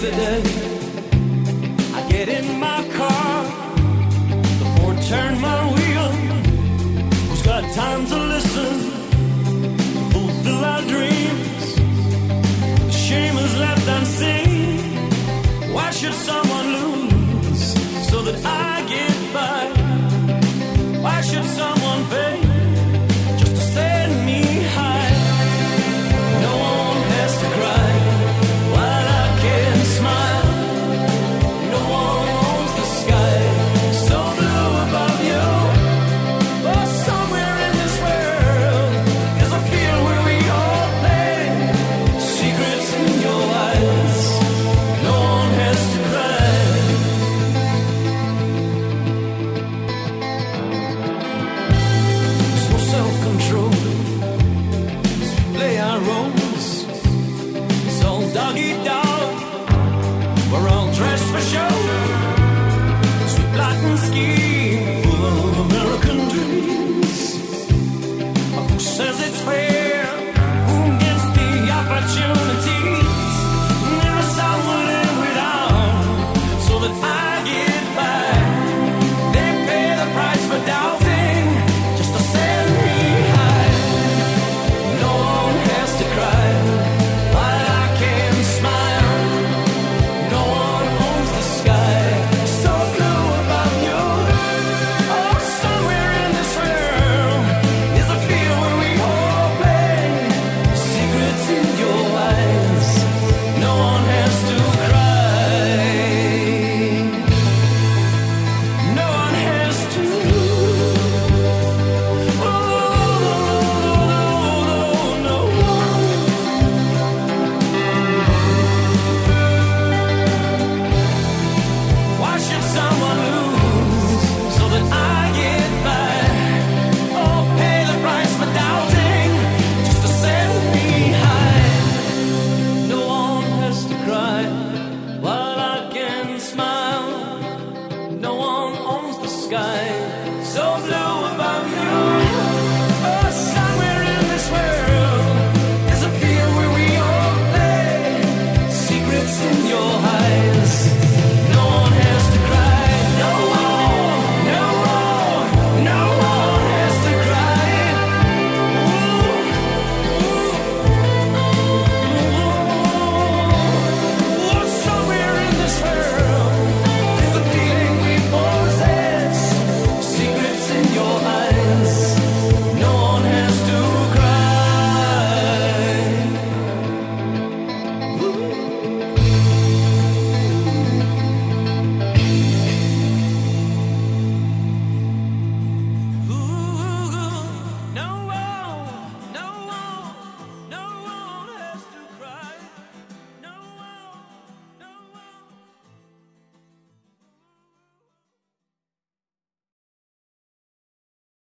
yesterday. I get in my car, the Ford turn my wheel. Who's got time to listen? Fulfill our dreams. The shame is left unseen. Why should someone lose so that I? No one owns the sky. So blue.